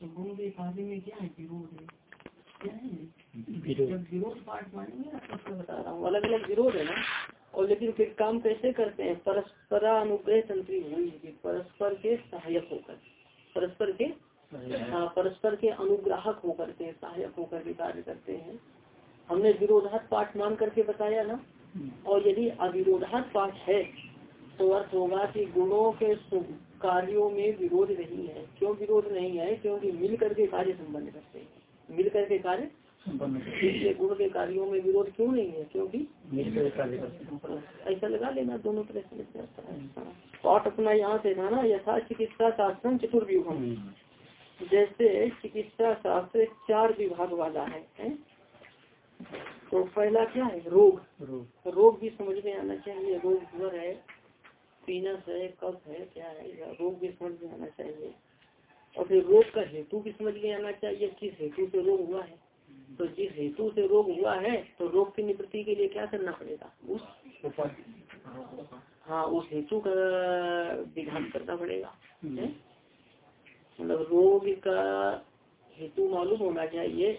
गुण के कार्य में क्या है? विरोध है। क्या है? जब विरोध पाठ मानेंगे ना तब बता रहा हूँ अलग अलग विरोध है ना। और लेकिन फिर काम कैसे करते हैं? परस्परा अनुग्रह तंत्री परस्पर के सहायक होकर परस्पर के हाँ परस्पर के अनुग्राहक होकर के सहायक होकर के कार्य करते हैं। हमने विरोधात पाठ मान करके बताया ना। और यदि अविरोधात पाठ है तो अर्थ होगा कि गुणों के कार्यों में विरोध नहीं है। क्यों विरोध नहीं है? क्योंकि मिल करके कार्य संबंध करते हैं। मिल करके कार्य इसलिए गुण के कार्यों में विरोध क्यों नहीं है? क्योंकि ऐसा लगा लेना दोनों तरह से हाँ। पाठ अपना यहाँ से था ना यथा चिकित्सा शास्त्र चतुर्व्यूह जैसे चिकित्सा शास्त्र चार विभाग वाला है, है? तो पहला क्या है? रोग। रोग। रोग भी समझ में आना चाहिए। रोग ज्वर है पीनस है कफ है क्या है रोग भी समझ में आना चाहिए। और फिर रोग का हेतु भी समझ में आना चाहिए किस हेतु से रोग हुआ है। तो जिस हेतु से रोग हुआ है तो रोग की निवृत्ति के लिए क्या करना पड़ेगा? उस हाँ उस हेतु का विधान करना पड़ेगा। मतलब रोग का हेतु मालूम होना चाहिए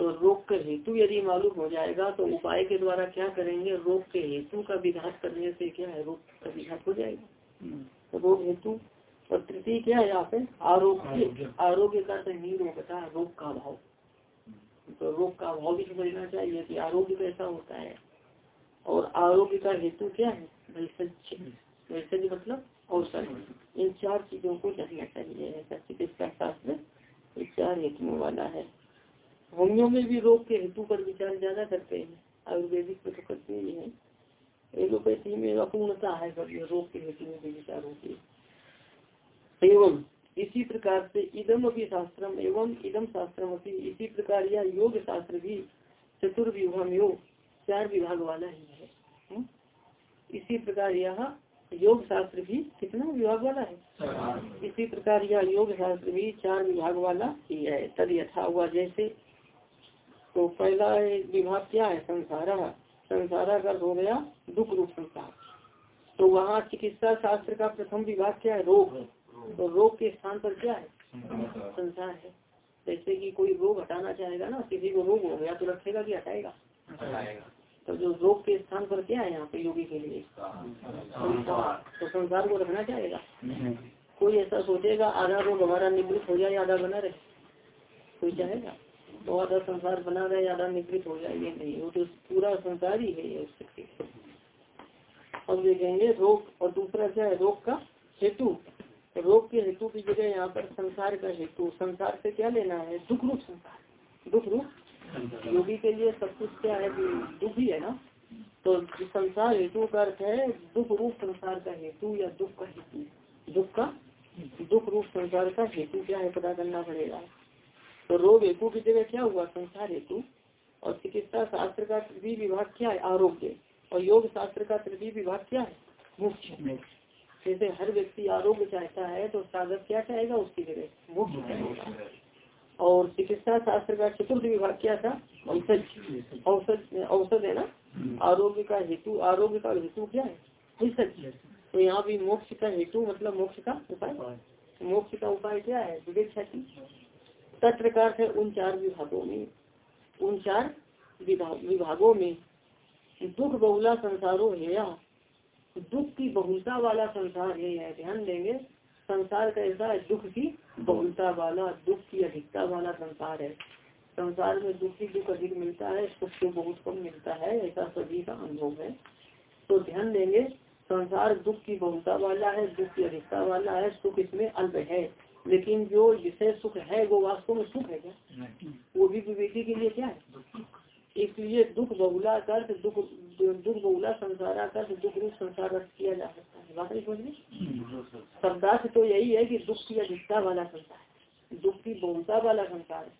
तो रोग का हेतु यदि मालूम हो जाएगा तो उपाय के द्वारा क्या करेंगे? रोग के हेतु का विघात करने से क्या है? रोग का विघात हो जाएगा। तो रोग हेतु और तृतीय क्या है यहाँ पे? आरोग्य। आरोग्य। का निरोगता रोग का भाव तो रोग का भाव भी समझना चाहिए कि आरोग्य कैसा होता है। और आरोग्य का हेतु क्या है? वैसे मतलब औसत इन चार चीज़ों को जानना चाहिए। ऐसा चिकित्सा शास्त्र चार हेतुओं वाला है। होमियो में भी रोग के हेतु पर विचार ज़्यादा करते हैं। आयुर्वेदिक में तो करते ही है। एलोपैथी में अपूर्णता है सब रोग के हेतु में भी विचार होती है। एवं इसी प्रकार से इदम अभी शास्त्रम एवं इदम शास्त्रम अभी इसी प्रकार यह योग शास्त्र भी चतुर्विभाग योग चार विभाग वाला ही है। हुँ? इसी प्रकार यह योग शास्त्र भी कितना विभाग वाला है? इसी प्रकार यह योग शास्त्र भी चार विभाग वाला ही है। तद यथा हुआ जैसे तो पहला विभाग क्या है? संसारा संसारा का हो गया दुख रूप संसार। तो वहाँ चिकित्सा शास्त्र का प्रथम विभाग क्या है? रोग तो रोग के स्थान पर क्या है? संसार है। जैसे कि कोई रोग हटाना चाहेगा ना किसी को रोग हो गया तो रखेगा कि हटाएगा? तो जो रोग के स्थान पर क्या है यहाँ पे योगी के लिए? तो संसार को रखना चाहेगा? कोई ऐसा सोचेगा आधा रोग हमारा निवृत्त हो जाए आधा बना रहे। कोई चाहेगा? तो आधा संसार बना रहे आधा निवृत्त हो जाए ये नहीं, वो तो पूरा संसार ही है, ये अब देखेंगे रोग, और दूसरा क्या है? रोग का हेतु। रोग के हेतु की जगह यहाँ पर संसार का हेतु। संसार से क्या लेना है? दुख रूप संसार। दुख रूप योगी के लिए सब कुछ क्या है दुख ही है ना? तो संसार हेतु का अर्थ है दुख रूप संसार का हेतु या दुख का हेतु। दुख का? दुख रूप संसार का हेतु क्या है? पता करना पड़ेगा। तो रोग हेतु की जगह क्या हुआ? संसार हेतु। और चिकित्सा शास्त्र का तृतीय विभाग क्या है? आरोग्य। और योग शास्त्र का तृतीय विभाग क्या है? मुख्य जैसे हर व्यक्ति आरोग्य चाहता है तो साधक क्या चाहेगा? उसकी जगह। मुख्य चाहेगा। और चिकित्सा शास्त्र का चतुर्थ विभाग क्या था? औषध। औषध औषध है ना? आरोग्य का हेतु आरोग्य का हेतु क्या है? औषध। तो यहाँ भी मोक्ष का हेतु मतलब मोक्ष का उपाय। मोक्ष का उपाय क्या है? विवेक ख्याति तत्प्रकार से उन चार विभागों में। उन चार विभागों में दुख बहुला संसारो है या दुख की बहुलता वाला संसार है, यह ध्यान देंगे। संसार कैसा है? दुख की बहुलता वाला, दुख की अधिकता वाला संसार है। संसार में दुख की दुख अधिक मिलता है, सुख तो बहुत कम मिलता है, ऐसा सभी का अनुभव है। तो ध्यान देंगे, संसार दुख की बहुलता वाला है, दुख की अधिकता वाला है, सुख इसमें अल्प है। लेकिन जो विषय सुख है वो वास्तव में सुख है क्या? वो भी विवेकी के लिए क्या है? इसलिए दुख बहुला कर दुख दुख बहुला संसारा कर दुख रूप संसार किया जा सकता है। बात समझ में शब्दार्थ तो यही है कि दुख की अधिकता वाला संसार दुख की बहुलता वाला संसार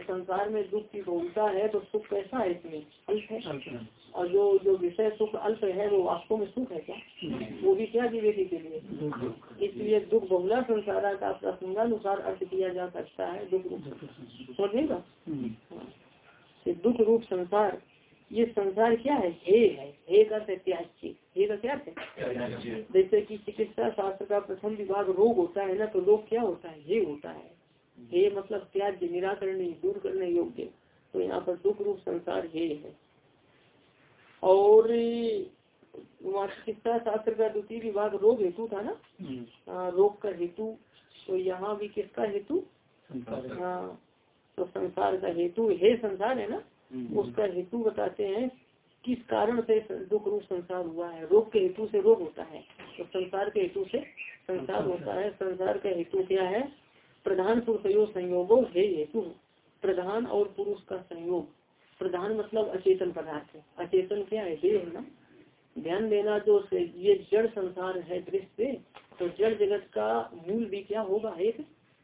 संसार में दुख की बहुलता है तो सुख कैसा है इसमें? अल्प है? और जो जो विषय सुख अल्प है वो वास्तव में सुख है क्या? वो भी क्या विवेकी के लिए? इसलिए दुख बहुला संसार का प्रसंगानुसार अर्थ किया जा सकता है दुख रूप। समझेगा हाँ। दुख रूप संसार ये संसार क्या है? हे है। हे का हे का क्या है? जैसे कि चिकित्सा शास्त्र का प्रथम विभाग रोग होता है ना तो रोग क्या होता है? हे होता है। हे मतलब त्याग निराकरण दूर करने योग्य। तो यहाँ पर दुख रूप संसार हे है। और चिकित्सा शास्त्र का द्वितीय विभाग रोग हेतु था ना? आ, रोग का हेतु। तो यहाँ भी किसका हेतु? हाँ तो संसार का हेतु। हे संसार है ना? उसका हेतु बताते हैं किस कारण से दुख रूप संसार हुआ है। रोग के हेतु से रोग होता है। तो संसार के हेतु से संसार होता है। संसार का हेतु क्या है? प्रधान पुरुषयो संयोगो हे हेतु प्रधान और पुरुष का संयोग। प्रधान मतलब अचेतन पदार्थ अचेतन क्या है? हे ना? ध्यान देना जो ये जड़ संसार है दृश्य तो जड़ जगत का मूल भी क्या होगा? एक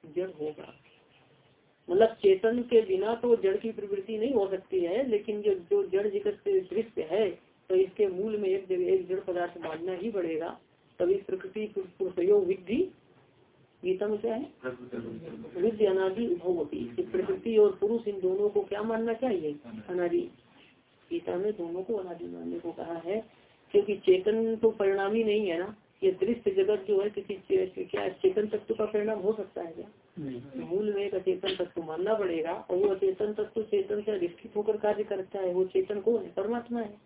जड़ होगा। मतलब चेतन के बिना तो जड़ की प्रवृत्ति नहीं हो सकती है, लेकिन जो जो जड़ जगत से दृश्य है तो इसके मूल में एक एक जड़ पदार्थ मानना ही पड़ेगा। तभी प्रकृति विधि गीता में क्या है? विद्य अनादि होती प्रकृति और पुरुष इन दोनों को क्या मानना चाहिए? अनादि। गीता में दोनों को अनादि मानने को कहा है क्योंकि चेतन तो परिणामी नहीं है ना? ये दृश्य जगत जो है किसी क्या चेतन तत्व का परिणाम हो सकता है क्या? मूल में एक अचेतन तत्व मानना पड़ेगा और वो अचेतन तत्व चेतन से अधिष्ठित होकर कार्य करता है। वो चेतन कौन है? परमात्मा है।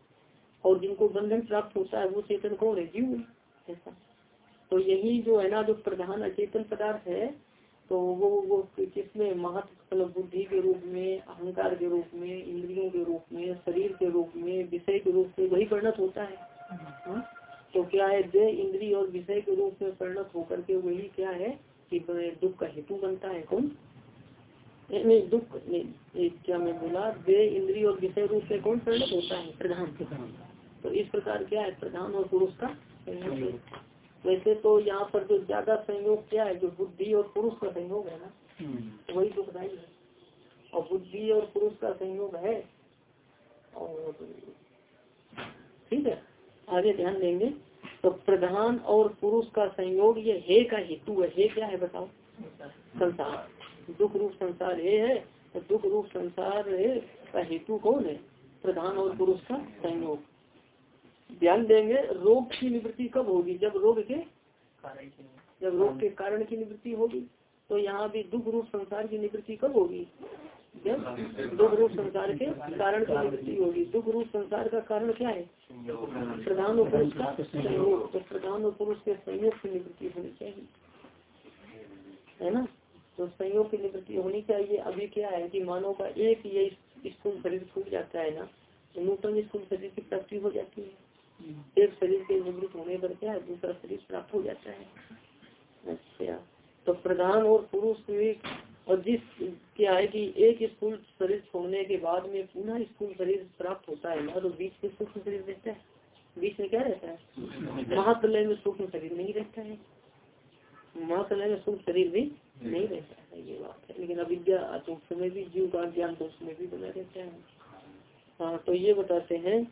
और जिनको बंधन प्राप्त होता है वो चेतन कौन है? जीव ऐसा। तो यही जो है ना जो प्रधान अचेतन पदार्थ है तो वो वो किसमें? महत्व मतलब बुद्धि के रूप में अहंकार के रूप में इंद्रियों के रूप में शरीर के रूप में विषय के रूप में वही परिणत होता है। हा? तो क्या है? दे इंद्रिय और विषय के रूप में परिणत होकर के वही क्या है कि दुख का हेतु बनता है। कौन? नहीं दुख नहीं क्या मैं बोला? दे इंद्रिय और विषय रूप से कौन परिणत होता है? प्रधान। तो इस प्रकार क्या है? प्रधान और पुरुष का वैसे तो यहाँ पर जो ज़्यादा संयोग क्या है जो बुद्धि और पुरुष का संयोग है ना? हम्म। वही दुखदायी है और बुद्धि और पुरुष का संयोग है और ठीक है आगे ध्यान देंगे। तो प्रधान और पुरुष का संयोग ये हे का हेतु है। हे क्या है बताओ? संसार। दुख रूप संसार हे है तो दुख रूप संसार का हेतु कौन है? प्रधान और पुरुष का संयोग। ध्यान देंगे रोग की निवृत्ति कब होगी? जब रोग के जब रोग के कारण की निवृत्ति होगी तो यहाँ भी दुख रूप संसार की निवृत्ति कब होगी? जब दुख रूप संसार के कारण की निवृत्ति होगी। दुख रूप संसार का कारण क्या है? प्रधान और पुरुष का संयोग। तो प्रधान और पुरुष के संयोग की निवृत्ति होनी चाहिए। है ना? तो संयोग की निवृत्ति होनी चाहिए। अभी क्या है कि मानव का एक ये स्थूल शरीर छूट जाता है ना? तो नूतन स्थूल शरीर की प्राप्ति हो जाती है। एक शरीर के निवृत्त होने पर क्या दूसरा शरीर प्राप्त हो जाता है? अच्छा। तो प्रधान और पुरुष और जिस क्या है कि एक स्थूल शरीर छोड़ने के बाद में पुनः स्थूल शरीर प्राप्त होता है। तो बीच में सूक्ष्म शरीर रहता है? बीच में क्या रहता है? महाप्रलय में सूक्ष्म शरीर नहीं रहता है। महाप्रलय में सूक्ष्म शरीर भी नहीं रहता है, ये बात है। लेकिन अविद्या समय भी जीव का ज्ञान तो उसमें भी बना रहता है। हाँ तो ये बताते हैं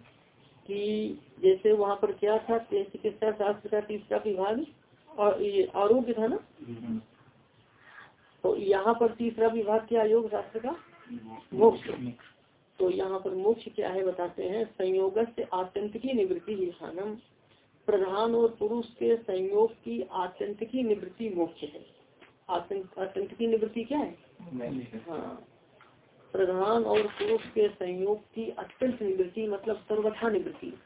कि जैसे वहाँ पर क्या था चिकित्सा शास्त्र का तीसरा विभाग और ये आरोग्य था ना? तो यहाँ पर तीसरा विभाग क्या योग शास्त्र का? मोक्ष। तो यहाँ पर मोक्ष क्या है बताते हैं संयोग से आतंक की निवृत्ति स्थानम प्रधान और पुरुष के संयोग की आतंक की निवृत्ति मोक्ष है। आतंक आतंक की निवृत्ति क्या है? हाँ। प्रधान और पुरुष के संयोग की अत्यंत निवृत्ति मतलब सर्वथा निवृत्ति।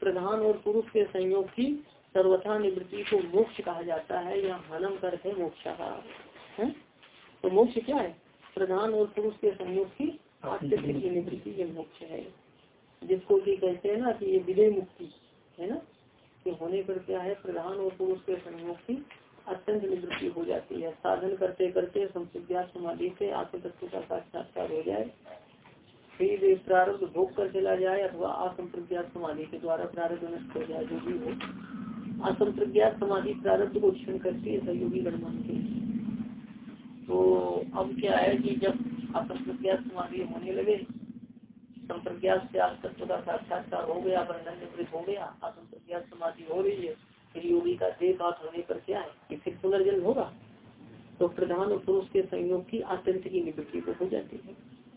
प्रधान और पुरुष के संयोग की सर्वथा निवृत्ति को मोक्ष कहा जाता है, या हनम कर है मोक्ष। तो मोक्ष क्या है? प्रधान और पुरुष के संयोग की अत्यंत की निवृत्ति ये मोक्ष है। जिसको कि कहते हैं ना कि ये विजय मुक्ति, है ना? कि होने पर क्या है? प्रधान और पुरुष के संयोग की अत्यंत निवृत्ति हो जाती है। साधन करते करते संप्रज्ञा समाधि से आत्म तत्व का साक्षात्कार हो जाए। फिर प्रारब्ध भोग कर चला जाए अथवा असंप्रज्ञात समाधि के द्वारा प्रारब्ध नष्ट हो जाए, जो भी हो। असंप्रज्ञात समाधि प्रारब्ध को क्षण करती है, सहयोगी गण मानते तो अब क्या है कि जब असंप्रज्ञात समाधि होने लगे, संप्रज्ञात से तत्व का साक्षात्कार हो गया बंधन निवृत्त हो गया, असंप्रज्ञात समाधि हो रही है, फिर योगी का देह बात होने पर क्या है? पुनर्जन्म होगा तो प्रधान और पुरुष के संयोग की आतंक की निवृत्ति को हो जाती है।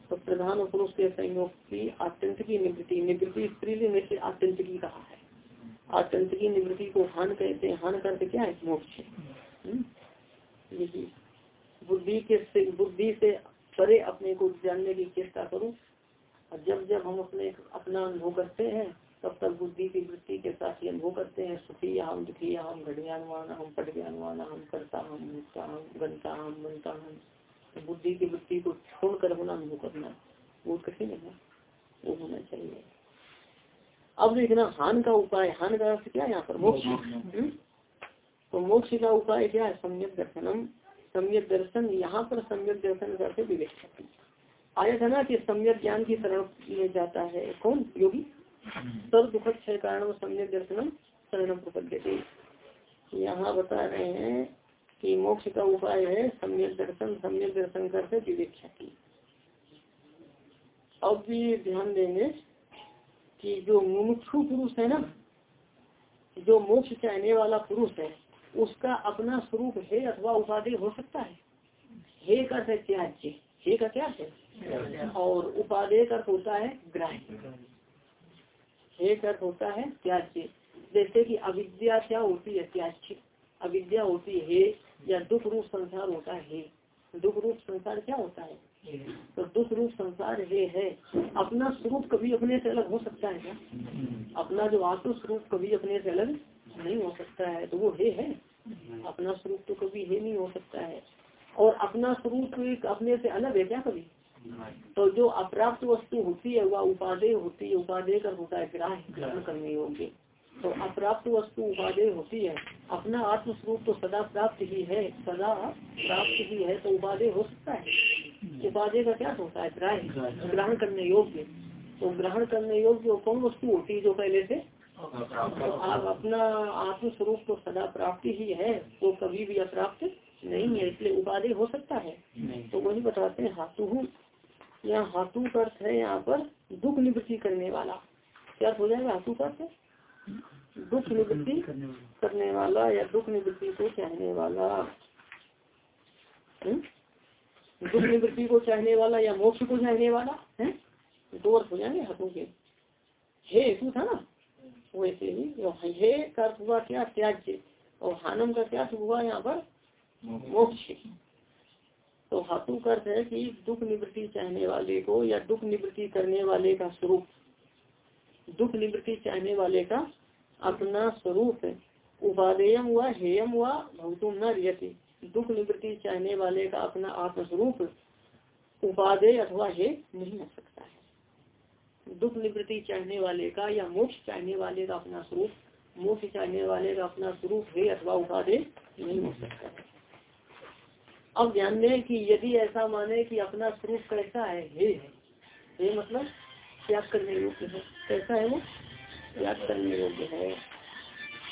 तो प्रधान और पुरुष के संयोग की आतंक की निवृत्ति निवृत्ति स्त्रीलिंग से आतंक की कहा है। आतंक की निवृत्ति को हान कहते हैं, हान करते क्या है? मोक्ष हम्म? बुद्धि के बुद्धि से परे अपने को जानने की चेष्टा करूँ। जब जब हम अपने, अपना अनुभव करते हैं तब तक बुद्धि की वृत्ति के साथ ही अनुभव करते हैं सुखी हम दुखी हम घटज्ञानवान हम पट ज्ञानवान हम करता हम मुक्ता हम गनता हम बनता हम। तो बुद्धि की वृत्ति को छोड़कर अपना अनुभव करना वो कठिन है वो होना चाहिए। अब देखना हान का उपाय हान का अर्थ क्या यहाँ पर? मोक्ष। हम्म? तो मोक्ष का उपाय क्या है? सम्यक दर्शनम। सम्यक दर्शन यहाँ पर सम्यक दर्शन करके विवेक आया था ना कि सम्यक ज्ञान की शरण में जाता है। कौन? योगी? सर्व दुख क्षय कारण सम्यक दर्शनम शरणम प्रपद्यते। यहाँ बता रहे हैं कि मोक्ष का उपाय है सम्यक दर्शन सम्यक दर्शन करके विवेक की अब भी ध्यान देंगे कि जो मुमुक्षु पुरुष है ना जो मोक्ष चाहने वाला पुरुष है उसका अपना स्वरूप है अथवा उपाधि हो सकता है। हे का है त्याज्य हे का क्या है? और उपाधेय का होता है ग्राह्य हे का होता है त्याज्य। जैसे कि अविद्या क्या होती है? त्याज्य। अविद्या होती है, या दुख रूप संसार होता है। दुख रूप संसार क्या होता है? तो दुख रूप संसार ये है। अपना स्वरूप कभी अपने से अलग हो सकता है क्या? अपना जो आत्म स्वरूप कभी अपने से अलग नहीं हो सकता है। तो वो हे, है। अपना स्वरूप तो कभी हे नहीं हो सकता है। और अपना स्वरूप अपने से अलग है क्या कभी? तो जो अप्राप्त वस्तु होती है वह उपादेय होती है उपादेय कर होता है ग्राह्य ग्रहण करने योग्य। तो अप्राप्त वस्तु उपादेय होती है। अपना आत्म स्वरूप तो सदा प्राप्त ही है सदा प्राप्त ही है तो उपादेय हो सकता है। उपादेय का क्या होता है? ग्राह्य ग्रहण करने योग्य। तो ग्रहण करने योग्य कौन वस्तु होती है जो पहले से? तो आप अपना आत्म स्वरूप तो सदा प्राप्ति ही है तो कभी भी अप्राप्त नहीं है इसलिए उपाधि हो सकता है। तो वही बताते हैं हाथू यहाँ हाथू का अर्थ है यहाँ पर दुख निवृत्ति करने वाला। क्या हो जाएगा? हाथू का अर्थ दुख निवृत्ति करने वाला। या दुख निवृत्ति को चाहने वाला। हम्म? दुख निवृत्ति को चाहने वाला या मोक्ष को चाहने वाला? है दो अर्थ हो जाएँगे हाथों के। हे हेतु था ना? वैसे ही। हे का अर्थ हुआ क्या? त्याज्य। और हानम का क्या हुआ यहाँ पर? मोक्ष। तो हाथों अर्थ है कि दुख निवृत्ति चाहने वाले को या दुख निवृत्ति करने वाले का स्वरूप। दुख निवृत्ति चाहने वाले का अपना स्वरूप उपादेयम हुआ हेयम हुआ भवतुम न रियति। दुख निवृत्ति चाहने वाले का अपना आत्मस्वरूप उपादेय अथवा हे नहीं हो सकता है। दुख निवृत्ति चाहने वाले का या मोक्ष चाहने वाले का अपना स्वरूप, मोक्ष चाहने वाले का अपना स्वरूप हे अथवा उपादेय नहीं हो सकता है। अब ध्यान दें कि यदि ऐसा माने कि अपना स्वरूप कैसा है हे। हे मतलब त्याग करने योग्य है। कैसा है वो? त्याग करने योग्य है।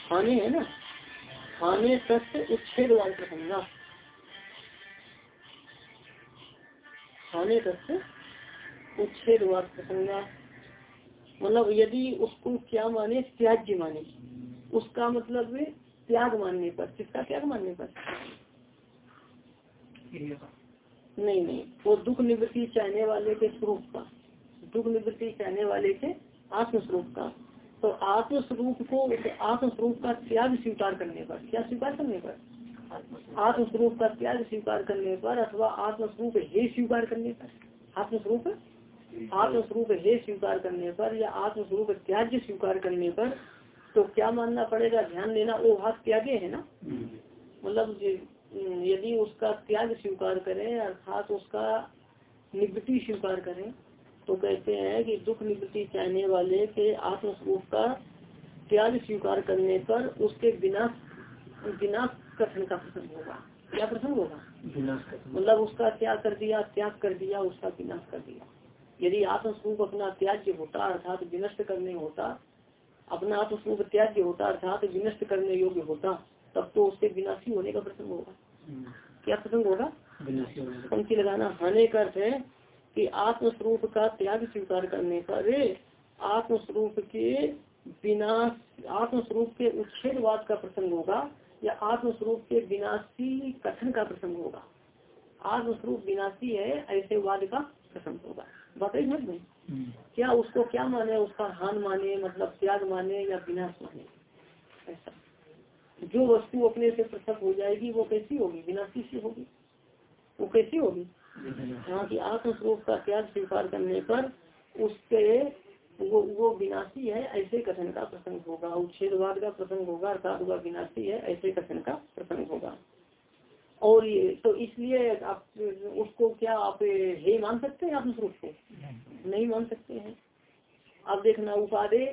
हानि है ना? हानि सत्य उच्छेद वाल प्रसंगा हानि सत्य उच्छेद वाल प्रसंगा मतलब यदि उसको क्या माने? त्याज्य माने। उसका मतलब त्याग मानने पर। किसका त्याग मानने पर? नहीं नहीं. वो दुख निवृत्ति चाहने वाले के स्वरूप का. दुख निवृत्ति चाहने वाले के आत्मस्वरूप का. तो आत्मस्वरूप को आत्मस्वरूप का त्याग स्वीकार करने पर. क्या स्वीकार करने पर? आत्मस्वरूप का त्याग स्वीकार करने पर अथवा आत्मस्वरूप हे स्वीकार करने पर? आत्मस्वरूप? आत्मस्वरूप हे स्वीकार करने पर या आत्मस्वरूप त्याग स्वीकार करने पर तो क्या मानना पड़ेगा? ध्यान देना वो भाग त्यागे है ना? मतलब यदि उसका त्याग स्वीकार करें अर्थात उसका निवृत्ति स्वीकार करें तो कहते हैं कि दुख निवृत्ति चाहने वाले के आत्मस्वरूप का त्याग स्वीकार करने पर उसके बिना विनाश कथन का प्रसंग होगा। क्या प्रसंग होगा? मतलब उसका त्याग कर दिया त्याग कर दिया उसका विनाश कर दिया। यदि आत्मस्वरूप अपना त्याग होता अर्थात विनष्ट करने होता अपना आत्मस्वरूप त्याग होता अर्थात विनष्ट करने योग्य होता तब तो उसके विनाशी होने का प्रसंग होगा। हम्म। क्या प्रसंग होगा? पंक्ति लगाना हानि का अर्थ है कि आत्मस्वरूप का त्याग स्वीकार करने पर आत्मस्वरूप के बिना आत्मस्वरूप के उच्छेदवाद का प्रसंग होगा या आत्मस्वरूप के विनाशी कथन का प्रसंग होगा। आत्मस्वरूप विनाशी है ऐसे वाद का प्रसंग होगा। बताइए मत में हम्म। क्या उसको क्या माने? उसका हान माने मतलब त्याग माने या विनाश माने? ऐसा। जो वस्तु अपने से पृथक हो जाएगी वो कैसी होगी? विनाशी से होगी। वो कैसी होगी? हाँ कि आत्मस्वरूप का त्याग स्वीकार करने पर उसके वो वो विनाशी है ऐसे कथन का प्रसंग होगा। उच्छेदवाद का प्रसंग होगा अर्थात वह विनाशी है ऐसे कथन का प्रसंग होगा। और ये तो इसलिए आप उसको क्या आप हे मान सकते हैं आत्मस्वरूप को? नहीं। मान सकते हैं। आप देखना उपाधे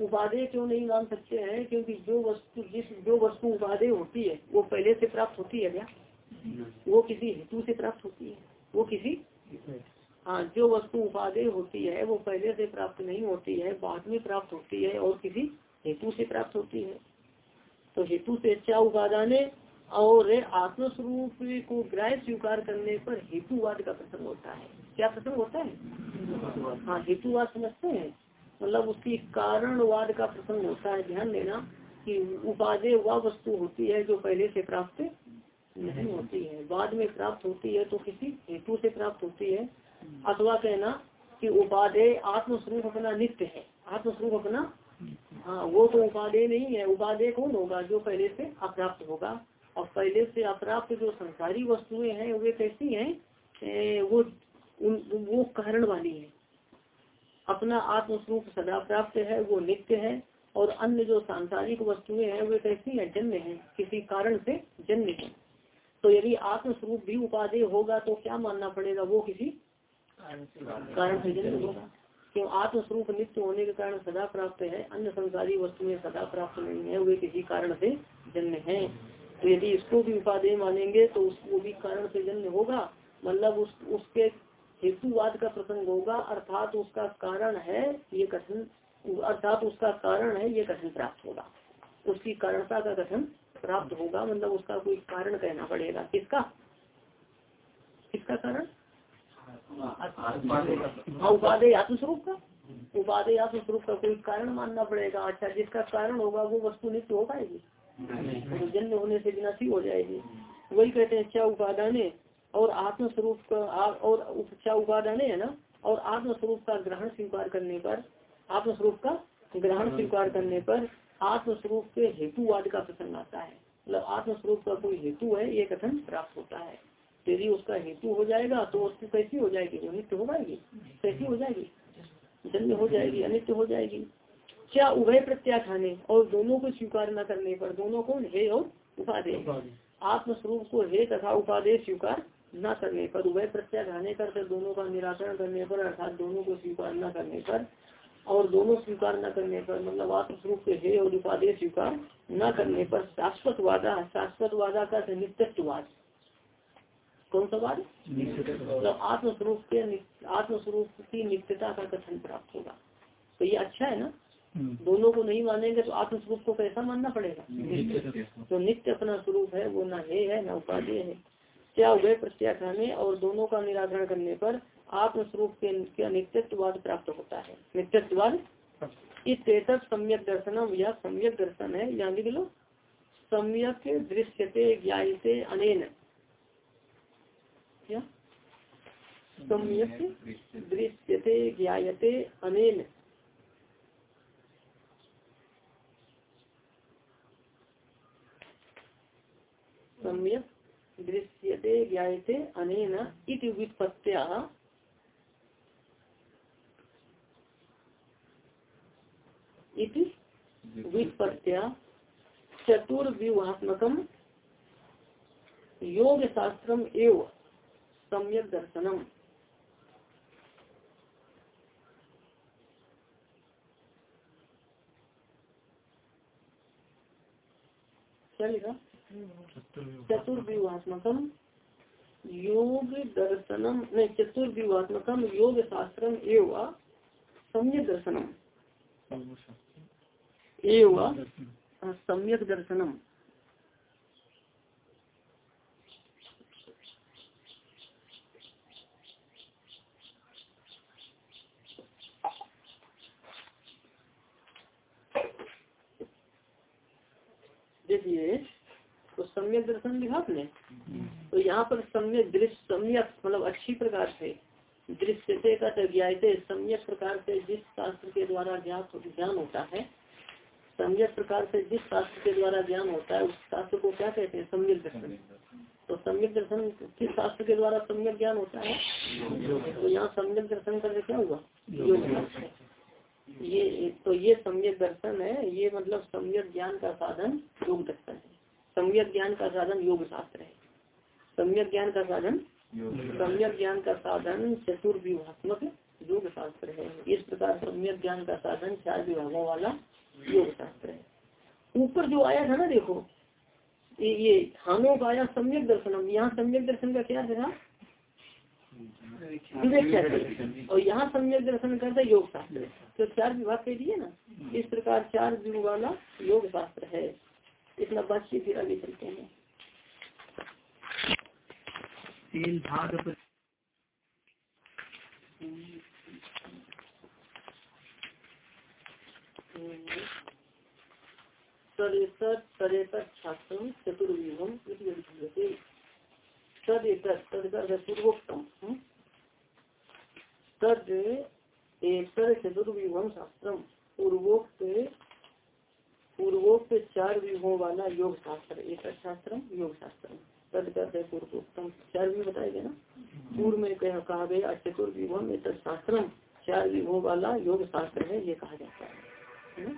उपाधे क्यों नहीं मान सकते हैं? क्योंकि जो वस्तु, जिस, जो वस्तु उपाधेय होती है, वो पहले से प्राप्त होती है क्या? वो किसी हेतु से प्राप्त होती है। वो किसी? हाँ जो वस्तु उपाधेय होती है, वो पहले से प्राप्त नहीं होती है, बाद में प्राप्त होती है और किसी हेतु से प्राप्त होती है। तो हेतु से क्या उपादान और आत्मस्वरूप को ग्राह्य स्वीकार करने पर हेतुवाद का प्रसंग होता है। क्या प्रसंग होता है? हाँ हेतुवाद समझते हैं। मतलब उसकी कारणवाद का प्रसंग होता है, ध्यान देना कि उपाधे वह वस्तु होती है जो पहले से प्राप्त नहीं होती है। बाद में प्राप्त होती है तो किसी हेतु से प्राप्त होती है। अथवा कहना कि उपादेय आत्मस्वरूप अपना नित्य है। आत्मस्वरूप अपना हाँ वो तो उपादेय नहीं है। उपादेय कौन होगा जो पहले से अप्राप्त होगा? और पहले से अप्राप्त जो संसारी वस्तुएँ हैं, वे कैसी हैं? वो, उन, वो कारण वाली है। अपना आत्मस्वरूप सदा प्राप्त है, वो नित्य है, और अन्य जो सांसारिक वस्तुएँ हैं, वे कैसी है? जन्म है। किसी कारण से जन्म है। तो यदि आत्मस्वरूप भी उपादेय होगा तो क्या मानना पड़ेगा? वो किसी कारण से जन्म होगा। क्यों? आत्मस्वरूप नित्य होने के कारण सदा प्राप्त है, अन्य संसारी वस्तुएँ सदा प्राप्त नहीं है, वे किसी कारण से जन्म है। तो यदि इसको भी उपादेय मानेंगे तो उसको भी कारण से जन्म होगा? मतलब उस, उसके हेतुवाद का प्रसंग होगा अर्थात उसका कारण है ये कथन अर्थात उसका कारण है ये कथन प्राप्त होगा। उसकी कारणता का कथन प्राप्त होगा मतलब उसका कोई कारण कहना पड़ेगा। किसका? किसका कारण? हाँ उपाधि आत्मस्वरूप का। उपाधि आत्मस्वरूप का कोई कारण मानना पड़ेगा। अच्छा जिसका कारण होगा वो वस्तु नित्य हो पाएगी? तो जन्म होने से विनाशी हो जाएगी। वही कहते हैं क्या उपादाने और आत्मस्वरूप का और क्या उपादाने है ना? और आत्मस्वरूप का ग्रहण स्वीकार करने पर आत्मस्वरूप का ग्रहण स्वीकार करने पर आत्मस्वरूप के हेतुवाद का प्रसंग आता है। मतलब आत्मस्वरूप का कोई हेतु है ये कथन प्राप्त होता है। यदि उसका हेतु हो जाएगा तो उसकी कैसी हो जाएगी? जो नित्य हो जाएगी कैसी हो जाएगी? जन्य हो जाएगी अनित्य हो जाएगी। क्या उभय प्रत्याखाने और दोनों को स्वीकार न करने पर दोनों को हे और उपादेय आत्मस्वरूप को हे तथा उपादेय स्वीकार न करने पर उभय प्रत्याखाने कर दोनों का निराकरण करने पर अर्थात दोनों को स्वीकार न करने पर और दोनों स्वीकार न करने पर मतलब आत्मस्वरूप के हे और उपादेय स्वीकार न करने पर शाश्वत वादा शाश्वत वादा का नित्यत्ववाद। कौन सा वाद? मतलब आत्मस्वरूप के आत्मस्वरूप की नित्यता का कथन प्राप्त होगा। तो ये अच्छा है ना? हम्म। दोनों को नहीं मानेंगे तो आत्मस्वरूप को कैसा मानना पड़ेगा? तो नित्य अपना स्वरूप है वो न हे है न उपाधि है। क्या उभय प्रत्याखाने और दोनों का निराकरण करने पर आत्मस्वरूप के नित्यत्ववाद प्राप्त होता है। नित्यत्ववाद? इस सम्यक दर्शनम यह सम्यक दर्शन है। यहाँ लिख लो सम्यक दृश्यते ज्ञाते अनेन। क्या? सम्यक दृश्यते। ज्ञाते अनेन। सम्यक दृश्यते ज्ञाते अनेन इति व्युत्पत्त्या। इति व्युत्पत्त्या। चतुर्व्यूहात्मकम योग शास्त्रम एवं सम्यक दर्शनम। लिखा चतुर्व्यूहात्मकम योग दर्शनम नहीं चतुर्व्यूहात्मकम योग शास्त्रम एवं सम्यक दर्शनम एवं सम्यक दर्शनम देखिए सम्यक दर्शन लिखा आपने तो यहाँ पर सम्यक दृश्य, सम्यक मतलब अच्छी प्रकार से दृश्यते का ज्ञाते सम्यक प्रकार से जिस शास्त्र के द्वारा ज्ञान होता है, सम्यक प्रकार से जिस शास्त्र के द्वारा ज्ञान होता है, उस शास्त्र को क्या कहते हैं? सम्यक दर्शन। तो सम्यक दर्शन किस शास्त्र के द्वारा सम्यक ज्ञान होता है? तो यहाँ सम्यक दर्शन करके क्या हुआ? योग ये तो ये सम्यक दर्शन है, ये मतलब सम्यक ज्ञान का साधन, योग दर्शन है। सम्यक ज्ञान का साधन योग शास्त्र है। सम्यक ज्ञान का साधन सम्यक ज्ञान का साधन चतुर्व्यूहात्मक योग शास्त्र है। इस प्रकार सम्यक ज्ञान का साधन चार विभागों वाला योग शास्त्र है। ऊपर जो आया था ना देखो ये ये हानों का आया सम्यक दर्शनम। यहाँ सम्यक दर्शन का क्या था? विवेक और यहाँ सम्यक दर्शन करते योग शास्त्र तो चार विभाग कह दिए ना इस प्रकार चार विभाग वाला योग शास्त्र है। इतना बातचीत फिर आगे चलते हैं। तीन भाग छात्र चतुर्व्यूहम पूर्वोक्तम। तद एक चतुर्व्यूहम शास्त्रम। पूर्वोक्त पूर्वोक्त चार व्यूहों वाला योग शास्त्र एक शास्त्र योग शास्त्र करते पूर्वोक्तम। चार व्यूह बताए ना? पूर्व में कह, कहा गया चतुर्व्यूहम एक शास्त्रम चार व्यूहों वाला योग शास्त्र है ये कहा जाता है।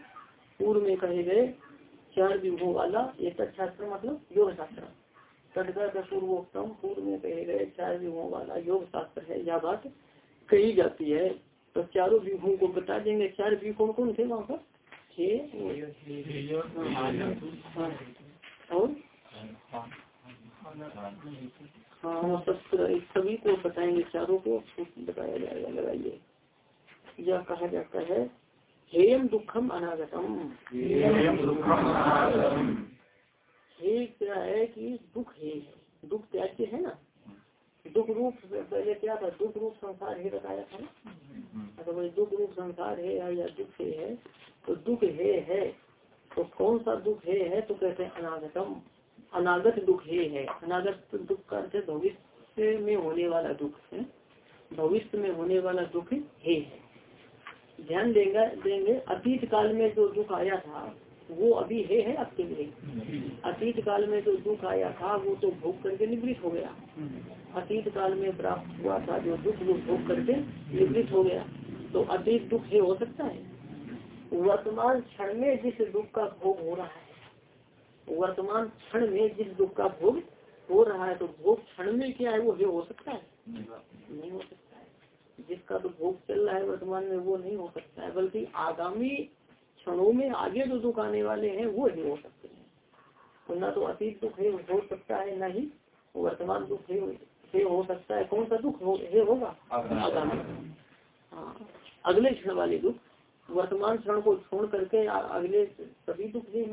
पूर्व में कहे गए चार व्यूहों वाला एक शास्त्र मतलब योग शास्त्र तदगत पूर्वोक्तम। पूर्व में कहे गए चार व्यूहों वाला योग शास्त्र है यह बात कही जाती है। तो चारों व्यूहों को बता देंगे। चार व्यू कौन कौन थे वहाँ पर? और हाँ सभी को बताएँगे चारों को बताया जाएगा लगाइए यह कहा जाता है हेयम दुखम अनागतम हे क्या है कि दुख है दुख त्याज्य है ना दुख रूप पहले क्या था? दुख रूप संसार है बताया था ना। अच्छा भाई दुख रूप संसार है या दुख है, है तो दुख है है। तो कौन सा दुख है है? तो कहते हैं अनागतम। अनागत दुख है है। अनागत दुख का अर्थ भविष्य में होने वाला दुख है। भविष्य में होने वाला दुख है। ध्यान देंगे देंगे अतीत काल में जो दुख आया था वो अभी है है आपके लिए अतीत काल में जो दुख आया था, वो तो भोग करके निवृत्त हो गया। अतीत काल में प्राप्त हुआ था जो दुख, वो भोग करके निवृत्त हो गया। तो अतीत दुख है, हो सकता है? वर्तमान क्षण में जिस दुख का भोग हो रहा है, वर्तमान क्षण में जिस दुख का भोग हो रहा है तो भोग क्षण में क्या है, वो है, हो सकता है? नहीं हो सकता है। जिसका तो भोग चल रहा है वर्तमान में, वो नहीं हो सकता है, बल्कि आगामी क्षणों में आगे जो दुख आने वाले हैं वो ही हो सकते हैं। तो न तो अतीत दुख है हो सकता है न ही वर्तमान दुख है हो सकता है। कौन सा दुख हो, है होगा? आगामी हाँ अगले क्षण वाले दुख। वर्तमान क्षण को छोड़ करके अगले सभी दुख है।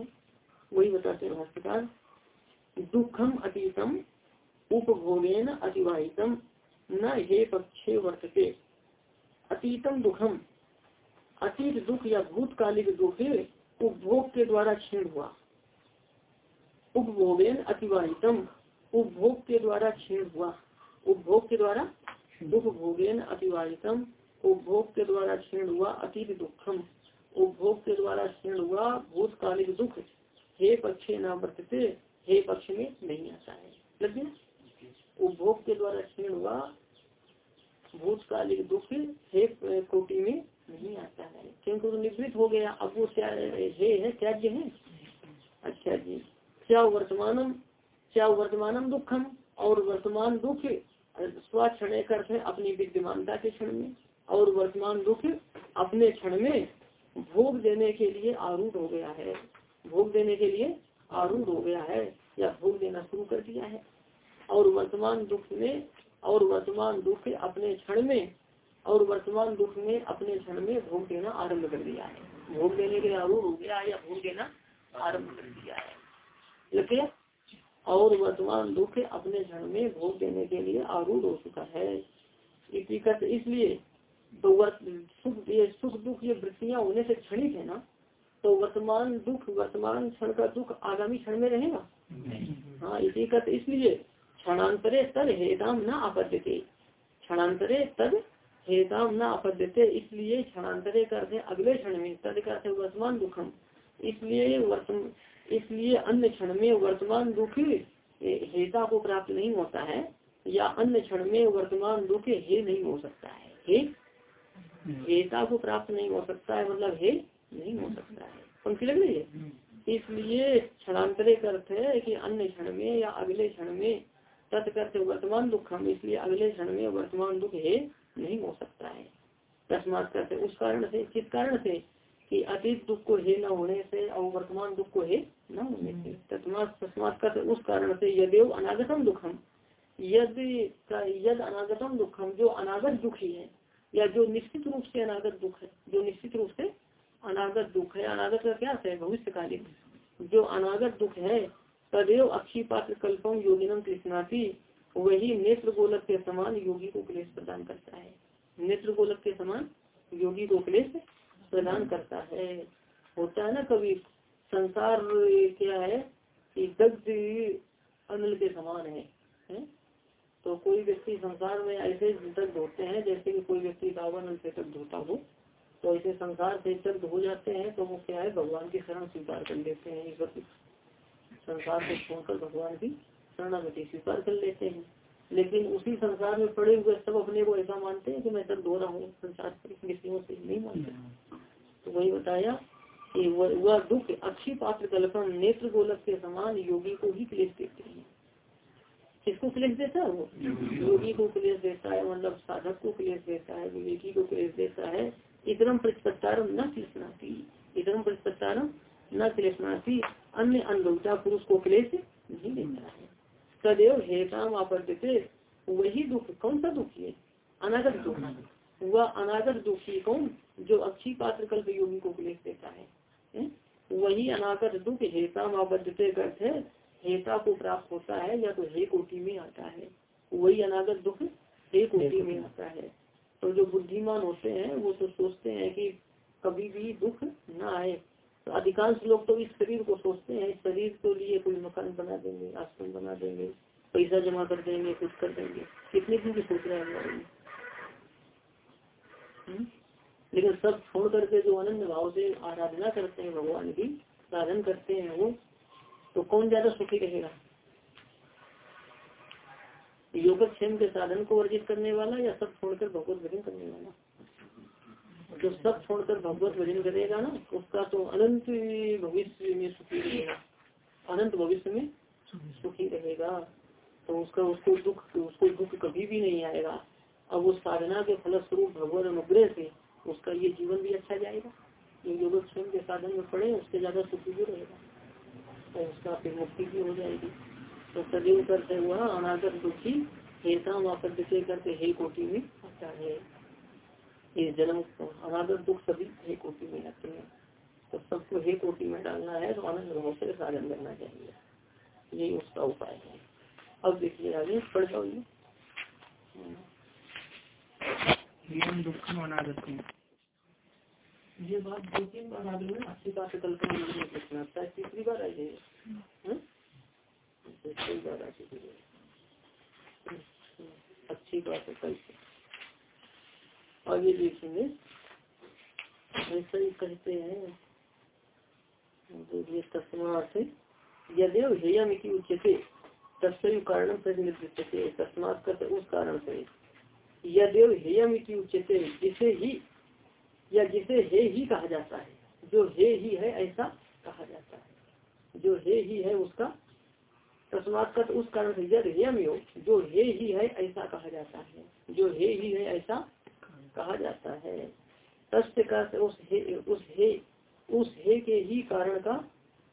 वही बताते हैं भाष्यकार दुखम अतीतम उपभोगेन अतिवाहितम न ये पक्षे वर्तते। अतीतम दुखम अतीत दुख या भूतकालिक दुख उपभोग के द्वारा क्षीण हुआ। उपभोगेन अतिवाहितम, उपभोग के द्वारा क्षीण हुआ। उपभोग के द्वारा? उपभोगेन अतिवाहितम, उपभोग के द्वारा क्षीण हुआ अतीत दुखम। उपभोग के द्वारा क्षीण हुआ भूतकालिक दुख। हे पक्षे न बरतते, हे पक्ष में नहीं आता है। उपभोग के द्वारा क्षीण हुआ भूतकालिक दुख। हे कोटि में नहीं आता है। क्योंकि वो निवृत्त हो गया। अब वो क्या है? त्याज्य है। अच्छा जी। क्या वर्तमानम क्या वर्तमानम दुखम और वर्तमान दुख स्वक्षण करते अपनी विद्यमानता के क्षण में और वर्तमान दुख अपने क्षण में भोग देने के लिए आरूढ़ हो गया है। भोग देने के लिए आरूढ़ हो गया है या भोग देना शुरू कर दिया है। और वर्तमान दुख में और वर्तमान दुख अपने क्षण में और वर्तमान दुख में अपने क्षण में भोग देना आरंभ कर दिया है। भोग देने के आरूढ़ हो गया या भोग देना आरंभ कर दिया है। लगे और वर्तमान दुख अपने क्षण में भोग देने के लिए आरूढ़ हो चुका है। इसलिए तो सुख ये सुख दुख ये वृत्तियाँ होने से क्षणिक है ना? तो वर्तमान दुख वर्तमान क्षण का दुख आगामी क्षण में रहेगा? हाँ इसी का इसलिए क्षणांतरे तद हेताम न आपत्ति क्षणांतरे तद हेताम न आपद्यते, इसलिए क्षणांतरे करते, अगले क्षण में तद करते वर्तमान दुखम। इसलिए इसलिए अन्य क्षण में वर्तमान दुख हेता को प्राप्त नहीं होता है, या अन्य क्षण में वर्तमान दुख हे नहीं हो सकता है। हे? हेता को प्राप्त नहीं हो सकता है मतलब हे नहीं हो सकता है। पंक्ति लग रही है? इसलिए क्षणांतरे करते है कि अन्य क्षण में या अगले क्षण में तत्कर्थ वर्तमान दुख हम इसलिए अगले क्षण में वर्तमान दुख हे नहीं हो सकता है। तस्मात करते उस कारण से किस कारण से? कि अतीत दुख को हे न होने से और वर्तमान दुख को हे न होने से। तस्मात तस्मात करते उस कारण से यदेव अनागतम दुखम यदि यद अनागतम दुखम जो अनागत दुख ही है या जो निश्चित रूप से अनागत दुख है जो निश्चित रूप से अनागत दुख है। अनागत का क्या है? भविष्यकालीन। जो अनागत दुख है तदेव अक्षी पात्र कल्पम योगिनम कृष्णाती वही नेत्र गोलक के समान योगी को क्लेश प्रदान करता है। नेत्र गोलक के समान योगी को क्लेश प्रदान करता है। होता है ना कभी? संसार क्या है कि दग्ध अनिल के समान है, है? तो कोई व्यक्ति संसार में ऐसे दग्ध होते हैं जैसे कि कोई व्यक्ति रावण से दग्ध होता हो तो ऐसे संसार से दग्ध हो जाते हैं तो वो क्या है? भगवान की शरण स्वीकार कर लेते हैं। संसार को छोड़कर भगवान की शरणागति स्वीकार कर लेते हैं। लेकिन उसी संसार में पड़े हुए सब अपने को ऐसा मानते हैं कि मैं सब हो रहा हूँ, संसार से नहीं मानते। तो वही बताया कि वह दुख, अच्छी पात्र कल्पन नेत्र गोलक के समान योगी को ही क्लेश देते हैं। किसको क्लेश देता है वो? योगी को क्लेश देता है मतलब साधक को क्लेश देता है, विवेकी को क्लेश देता है। इतरम प्रतिपत्तारम न क्लेशनाती, इतरम प्रतिपत्तारम न क्लेशनाती, अन्य अनुभवता पुरुष को क्लेश नहीं देता है। सदैव हेताम आपत्ति वही दुख कौन सा दुख है? अनागत दुख। वह अनागत दुखी कौन? जो अच्छी पात्र कल्प योगी को क्लेश देता है। वही अनागत दुख हेताम आबद्धते अर्थ है। हेता को प्राप्त होता है या तो हे कोटि में आता है। वही अनागत दुख हे कोटि में। आता है। तो जो बुद्धिमान होते हैं वो तो सोचते हैं कि कभी भी दुख न आए। तो अधिकांश लोग तो इस शरीर को सोचते हैं शरीर के लिए कोई मकान बना देंगे, आश्रम बना देंगे, पैसा जमा कर देंगे, कुछ कर देंगे। कितने दिन की सोच रहे हैं हम्म? लेकिन सब छोड़ करके जो आनंद भाव से आराधना करते हैं भगवान की, साधन करते हैं वो तो कौन ज़्यादा सुखी रहेगा? योगक्षेम के साधन को वर्जित करने वाला या सब छोड़कर भगवत भजन करने वाला? जो सब छोड़कर भगवत भजन करेगा ना, उसका तो अनंत भविष्य में सुखी रहेगा। अनंत भविष्य में सुखी रहेगा। तो उसका उसको दुख उसको दुख कभी भी नहीं आएगा। अब उस साधना के फलस्वरूप भगवत अनुग्रह से उसका ये जीवन भी अच्छा जाएगा। जो योगक्षेम के साधन में पड़े, उससे ज़्यादा सुखी भी रहेगा। तो उसका फिर मुक्ति भी हो जाएगी। तो सदैव करते हुआ अनागत दुखी हेता वापस करते हे कोटि में आता है। ये जन्म अनागत दुख सभी हे कोटि में आते हैं। तो सबको हे कोटि में डालना है तो आनंद भाव से साधन करना चाहिए। यही उसका उपाय है। अब देखिए आगे पढ़ जाओ ये। ये बात दो तीन बार आगे में अच्छी बात कल्पना तीसरी बार आई है। अच्छी बात है कल आगे देखेंगे। ऐसा ही कहते हैं। हेयम उच्चते तस्वीर कारण तस्मात करते उस कारण से यदेव हेयम जिसे ही, या जिसे हे ही कहा जाता है। जो हे ही है, ऐसा कहा जाता है। जो हे ही है, उसका तस्मात का उस कारण से, यद हेम योग जो हे ही है, ऐसा कहा जाता है। जो हे ही है, ऐसा कहा जाता है। तस्य का उस हे उस हे उस हे के ही कारण का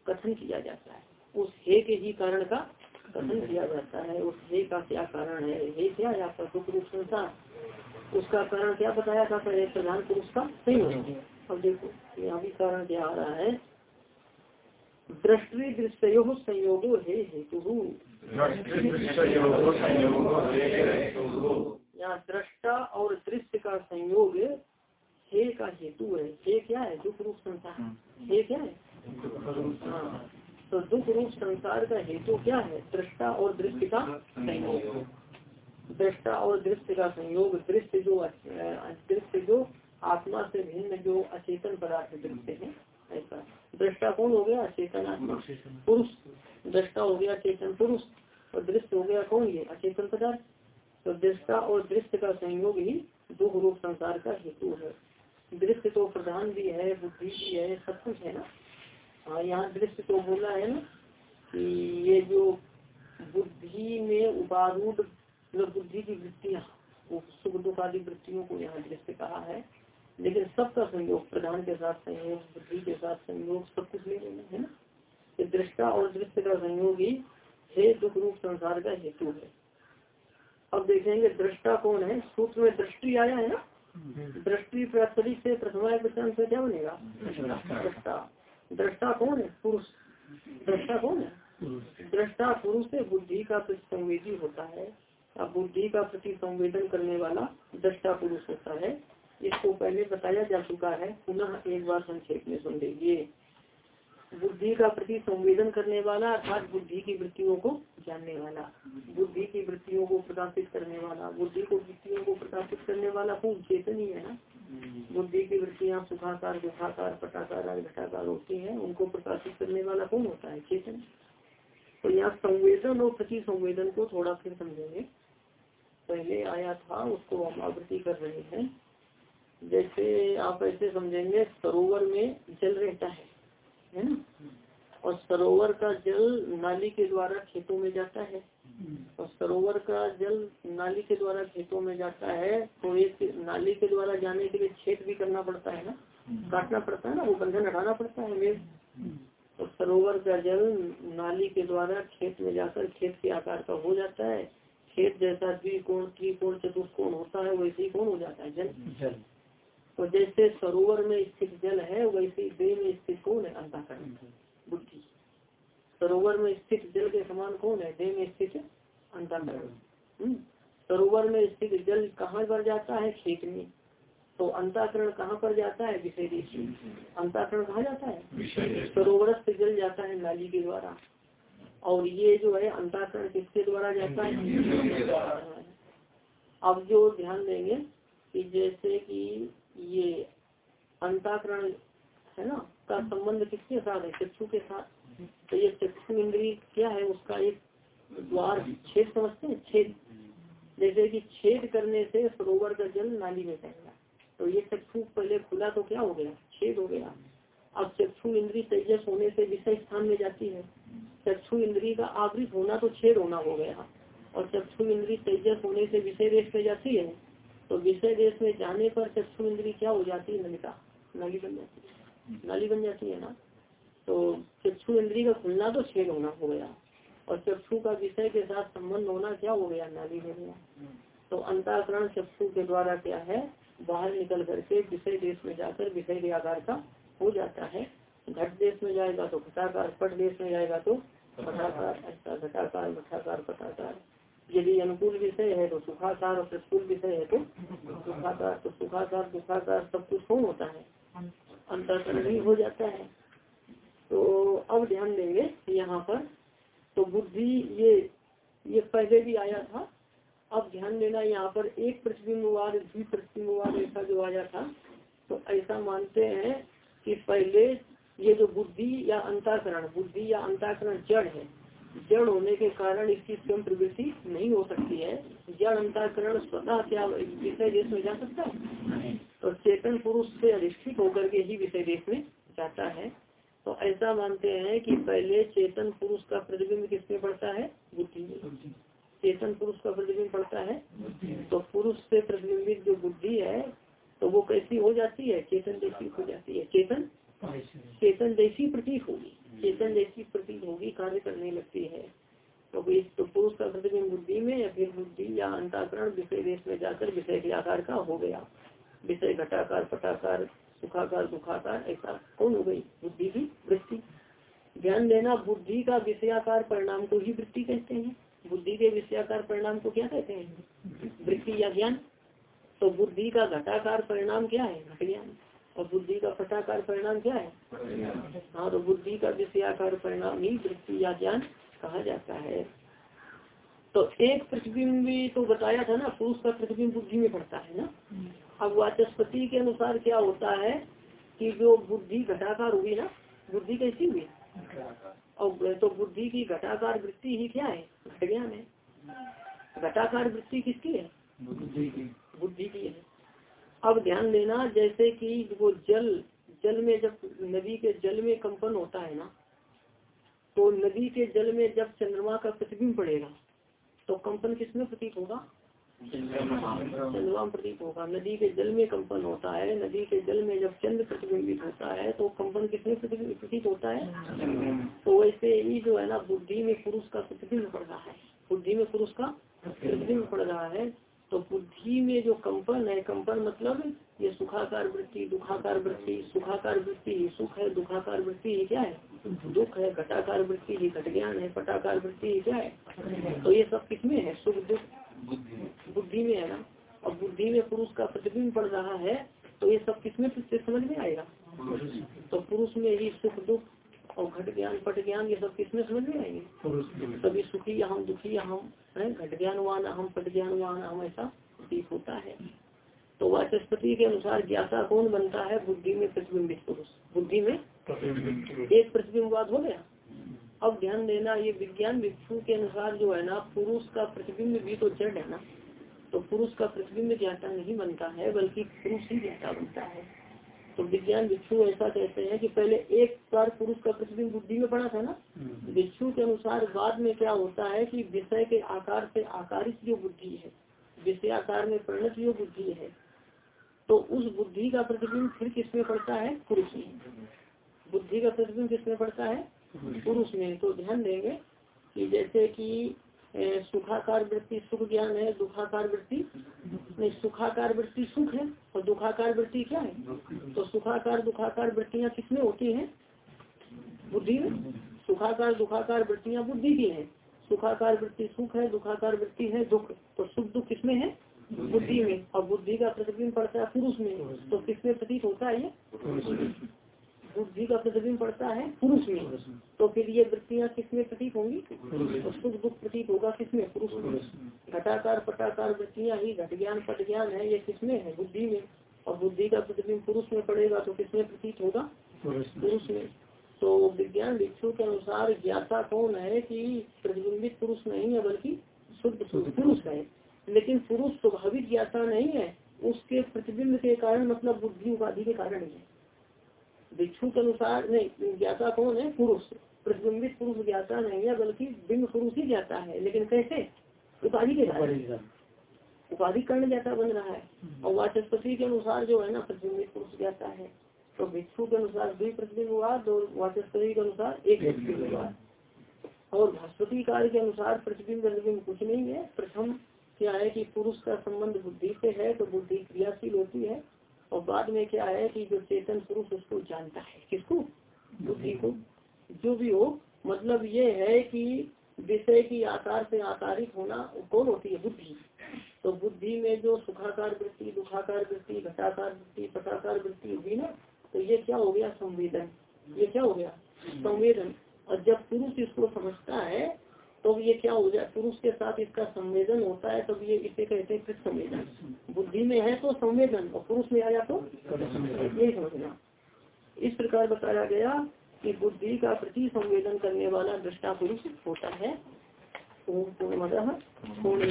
कथन किया जाता है। उस हे के ही कारण का कथन किया जाता है। उस हे का क्या कारण है? हे क्या है आपका सुख रूप संसार? उसका कारण क्या बताया था पहले? प्रधान पुरुष का सही हो अब देखो, यहाँ भी कारण क्या आ रहा है? दृष्टि दृश्यो संयोगो है हेतु। यहाँ दृष्टा और दृश्य का संयोग हे का हेतु है। हे क्या है? दुख रूप संसार। हे क्या है? हाँ तो दुख रूप संसार का हेतु क्या है? दृष्टा और दृश्य का संयोग। दृष्टा और दृश्य का संयोग दृश्य जो दृश्य जो आत्मा से भिन्न जो अचेतन पदार्थ दृश्य है ऐसा। दृष्टा कौन हो गया? अचेतन आत्मा। पुरुष। दृष्टा हो गया चेतन पुरुष। और दृश्य हो गया कौन ये? अचेतन पदार्थ। तो दृष्टा और दृश्य का संयोग ही दुख रूप संसार का हेतु है। दृश्य तो प्रधान भी है, बुद्धि भी है, सब कुछ है ना? हाँ यहाँ दृश्य तो बोला है ना कि ये जो बुद्धि में उपारूढ़ मतलब बुद्धि की वृत्तियाँ सुख दुख आदि वृत्तियों को यहाँ दृश्य कहा है। लेकिन सबका संयोग, प्रधान के साथ संयोग, बुद्धि के साथ संयोग, सब कुछ ले लेना है ना? दृष्टा और दृश्य का संयोग ही हे दुख रूप संसार का हेतु है। अब देखेंगे दृष्टा कौन है? सूत्र में दृष्टि आया है ना? दृष्टि प्रातरी से प्रथमा प्रश्न से क्या बनेगा? दृष्टा। दृष्टा कौन है? पुरुष। दृष्टा कौन है? दृष्टा पुरुष से बुद्धि का संवेदी होता है। अब बुद्धि का प्रति संवेदन करने वाला दृष्टा पुरुष होता है। इसको पहले बताया जा चुका है। पुनः एक बार संक्षेप में सुन लीजिए। बुद्धि का प्रति संवेदन करने वाला अर्थात बुद्धि की वृत्तियों को जानने वाला। बुद्धि की वृत्तियों को प्रकाशित करने वाला बुद्धि को वृत्तियों को प्रकाशित करने वाला कौन चेतन ही है ना बुद्धि की वृत्तियाँ सुखाकार दुखाकार पटाकार घटाकार होती हैं उनको प्रकाशित करने वाला कौन होता है? चेतन। तो यहाँ संवेदन और प्रति संवेदन को थोड़ा फिर समझेंगे। पहले आया था उसको हम आवृत्ति कर रहे हैं। जैसे आप ऐसे समझेंगे सरोवर में जल रहता है। है ना? और सरोवर का जल नाली के द्वारा खेतों में जाता है। और सरोवर का जल नाली के द्वारा खेतों में जाता है तो एक नाली के द्वारा जाने के लिए छेद भी करना पड़ता है ना? काटना पड़ता है ना? वो बंधन हटाना पड़ता है मेघ तो सरोवर का जल नाली के द्वारा खेत में जाकर खेत के आकार का हो जाता है। खेत जैसा द्विकोण, त्रिकोण, चतुष्कोण होता है, वैसे ही कौन हो जाता है? जल। तो जैसे सरोवर में स्थित जल है वैसे देह में स्थित कौन है? अंताकरण बुद्धि। सरोवर में स्थित जल के समान कौन है? देह में स्थित अंताकरण हम्म। सरोवर में स्थित जल कहाँ पर जाता है? खेत में। तो अंताकरण कहाँ पर जाता है? विषय देश अंताकरण कहाँ जाता है? सरोवर से जल जाता है नाली के द्वारा। और ये जो है अंताकरण किसके द्वारा जाता है? अब जो ध्यान देंगे कि जैसे कि ये अंताकरण है ना का संबंध किसके साथ है? चक्षु के साथ। तो ये चक्षु इंद्री क्या है? उसका एक द्वार छेद समझते हैं? छेद। जैसे कि छेद करने से सरोवर का जल नाली में जाएगा तो ये चक्षु पहले खुला तो क्या हो गया? छेद हो गया। अब चक्षु इंद्री तेजस होने से विषय स्थान में जाती है। चक्षु इंद्री का आवृत होना तो छेद होना हो गया। और चक्षु इंद्री तेजस होने से विषय रेश में जाती है। तो विषय देश में जाने पर चक्षु इंद्री क्या हो जाती है नलिका? नाली बन जाती है। नाली बन जाती है ना? तो चक्षु इंद्री का खुलना तो छेद होना हो गया। और चक्षु का विषय के साथ संबंध होना क्या हो गया? नाली हो गया। तो अंताकरण चक्षु के द्वारा क्या है? बाहर निकल करके विषय देश में जाकर विषय के आकार का हो जाता है। घट देश में जाएगा तो घटाकार, पट देश में जाएगा तो घटाकार घटाकार घटाकार पटाकार। यदि अनुकूल विषय है तो सुखाकार और प्रतिकूल विषय है तो सुखाकार तो सुखाकार दुखाकार सब कुछ कौन होता है। अंतरकरण ही हो जाता है। तो अब ध्यान देंगे यहाँ पर। तो बुद्धि ये ये पहले भी आया था। अब ध्यान देना यहाँ पर एक प्रतिबिंबवाद द्वि प्रतिबिंबवाद ऐसा जो आया था तो ऐसा मानते हैं कि पहले ये जो बुद्धि या अंताकरण, बुद्धि या अंताकरण जड़ है जड़ होने के कारण इसकी स्वयं प्रवृत्ति नहीं हो सकती है। जड़ अंतकरण स्वतः क्या विषय देश में जा सकता है। तो चेतन पुरुष से अधिष्ठित होकर के ही विषय देश में जाता है। तो ऐसा मानते हैं कि पहले चेतन पुरुष का प्रतिबिंब किसमें पड़ता है? बुद्धि में। चेतन पुरुष का प्रतिबिंब पड़ता है। तो पुरुष से प्रतिबिंबित जो बुद्धि है तो वो कैसी हो जाती है? चेतन जैसी हो जाती है। चेतन? चेतन जैसी प्रतीक होगी। चेतन जैसी कार्य करने लगती है। तो इस तो पुरुष का प्रतिबिंब बुद्धि में या फिर बुद्धि या अंताकरण विषय देश में जाकर विषय के आकार का हो गया। विषय घटाकार, पटाकार, सुखाकार, दुखाकार, ऐसा कौन हो गई? बुद्धि की वृत्ति। ध्यान देना बुद्धि का विषयाकार परिणाम को ही वृत्ति कहते हैं। बुद्धि के विषयाकार परिणाम को क्या कहते हैं? वृत्ति या ज्ञान। तो बुद्धि का घटाकार परिणाम क्या है? घट ज्ञान और बुद्धि का फटाकार परिणाम क्या है? हाँ तो बुद्धि का विषयाकार परिणाम ही वृत्ति या ज्ञान कहा जाता है। तो एक प्रतिबिंब भी तो बताया था ना पुरुष का प्रतिबिंब बुद्धि में पड़ता है ना। अब वाचस्पति के अनुसार क्या होता है कि जो बुद्धि घटाकार हुई ना बुद्धि कैसी हुई? और तो बुद्धि की घटाकार वृत्ति ही क्या है? घट ज्ञान है। घटाकार वृत्ति किसकी है? बुद्धि की है। अब ध्यान देना, जैसे कि वो जल जल में जब नदी के जल में कंपन होता है ना तो नदी के जल में जब चंद्रमा का प्रतिबिंब पड़ेगा तो कंपन किसमें प्रतीक होगा? चंद्रमा प्रतीक होगा। नदी के जल में कंपन होता है, नदी के जल में जब चंद्र प्रतिबिंबित होता है तो कंपन किसमें प्रतीक होता है? तो वैसे ही जो है ना, बुद्धि में पुरुष का प्रतिबिंब पड़ रहा है। बुद्धि में पुरुष का प्रतिबिंब पड़ रहा है। तो बुद्धि में जो कंपन है कंपन मतलब ये सुखाकार वृत्ति दुखाकार वृत्ति सुखाकार वृत्ति ही सुख है दुखाकार वृत्ति ही क्या है? दुख है घटाकार वृत्ति ही घट ज्ञान है पटाकार वृत्ति ही क्या है? तो ये सब किसमें है? सुख दुख? बुद्धि में। है ना? और बुद्धि में पुरुष का प्रतिबिंब पड़ रहा है तो ये सब किसमें समझ में आएगा? तो पुरुष में ही सुख दुख और घट ज्ञान पट ज्ञान ये सब किसमें समझ में आएँगे? सभी सुखी हम दुखी हम घट ज्ञानवान हम पट ज्ञानवान हम ऐसा प्रतीक होता है। तो वाचस्पति के अनुसार ज्ञाता कौन बनता है? बुद्धि में प्रतिबिंबित पुरुष। बुद्धि में एक प्रतिबिंबवाद हो गया। अब ध्यान देना ये विज्ञान भिक्षु के अनुसार जो है ना पुरुष का प्रतिबिंब भी तो जड़ है ना। तो पुरुष का प्रतिबिंब ज्ञाता नहीं बनता है बल्कि पुरुष ही ज्ञाता बनता है। तो विज्ञान भिक्षु ऐसा कहते हैं कि पहले एक बार पुरुष का प्रतिबिंब बुद्धि में पड़ा था ना? भिक्षु के अनुसार बाद में क्या होता है कि विषय के आकार से आकारित जो बुद्धि है विषय आकार में परिणत जो बुद्धि है तो उस बुद्धि का प्रतिबिंब फिर किसमें पड़ता है? पुरुष में। बुद्धि का प्रतिबिंब किसमें पड़ता है? पुरुष में। तो ध्यान देंगे कि जैसे कि सुखाकार वृत्ति सुख ज्ञान है, दुखाकार वृत्ति नहीं, सुखाकार वृत्ति सुख है, और दुखाकार वृत्ति क्या है? तो सुखाकार, दुखाकार वृत्तियाँ किसमें होती है? बुद्धि में। सुखाकार, दुखाकार वृत्तियाँ बुद्धि की है। सुखाकार वृत्ति सुख है, दुखाकार वृत्ति है दुख। तो सुख दुख किसमें है? बुद्धि में। और बुद्धि का प्रतिबिंब पड़ता है पुरुष में। तो किसमें प्रतीत होता है ये? बुद्धि का प्रतिबिंब पड़ता है पुरुष में। तो फिर ये वृत्तियाँ किसमें प्रतीक होंगी? तो सुख दुख प्रतीत होगा किसमें पुरुष में। घटाकार पटाकार वृत्तियाँ ही घट ज्ञान पट ज्ञान है ये किसमें है? बुद्धि में। और बुद्धि का प्रतिबिंब पुरुष में पड़ेगा तो किसमें प्रतीत होगा? पुरुष में। तो विज्ञान भिक्षु के अनुसार ज्ञाता कौन है कि प्रतिबिंबित पुरुष नहीं है बल्कि शुद्ध शुद्ध पुरुष। है। लेकिन पुरुष स्वाभाविक ज्ञाता नहीं है उसके प्रतिबिंब के कारण मतलब बुद्धि उपाधि के कारण ही है। भिक्षु के अनुसार नहीं ज्ञाता कौन है? पुरुष। प्रतिबिंबित पुरुष ज्ञाता नहीं है बल्कि बिंब पुरुष ही ज्ञाता है। लेकिन कैसे? उपाधि के कारण उपाधि कर्ण ज्ञाता बन रहा है। और वाचस्पति के अनुसार जो है ना प्रतिबिंबित पुरुष ज्ञाता है। तो भिक्षु के अनुसार द्वि प्रतिबिंब हुआ और वाचस्पति के अनुसार एक प्रतिबिंब हुआ। और बृहस्पति कार्य के अनुसार प्रतिबिंब प्रतिबिंब कुछ नहीं है। प्रथम क्या है कि पुरुष का संबंध बुद्धि से है तो बुद्धि क्रियाशील होती है। और बाद में क्या है कि जो चेतन पुरुष उसको जानता है। किसको? बुद्धि को। जो भी हो मतलब ये है कि विषय की आकार से आकारित होना कौन होती है? बुद्धि। तो बुद्धि में जो सुखाकार वृत्ति, दुखाकार वृत्ति, घटाकार वृत्ति, पटाकार वृत्ति होगी ना तो ये क्या हो गया? संवेदन। ये क्या हो गया? संवेदन। और जब पुरुष इसको समझता है तो ये क्या हो जाए? पुरुष के साथ इसका संवेदन होता है, तब ये इसे कहते हैं संवेदन। बुद्धि में है तो संवेदन, और पुरुष में आया तो यही समझना। इस प्रकार बताया गया कि बुद्धि का प्रति संवेदन करने वाला दृष्टा पुरुष होता है। पूर्ण पूर्ण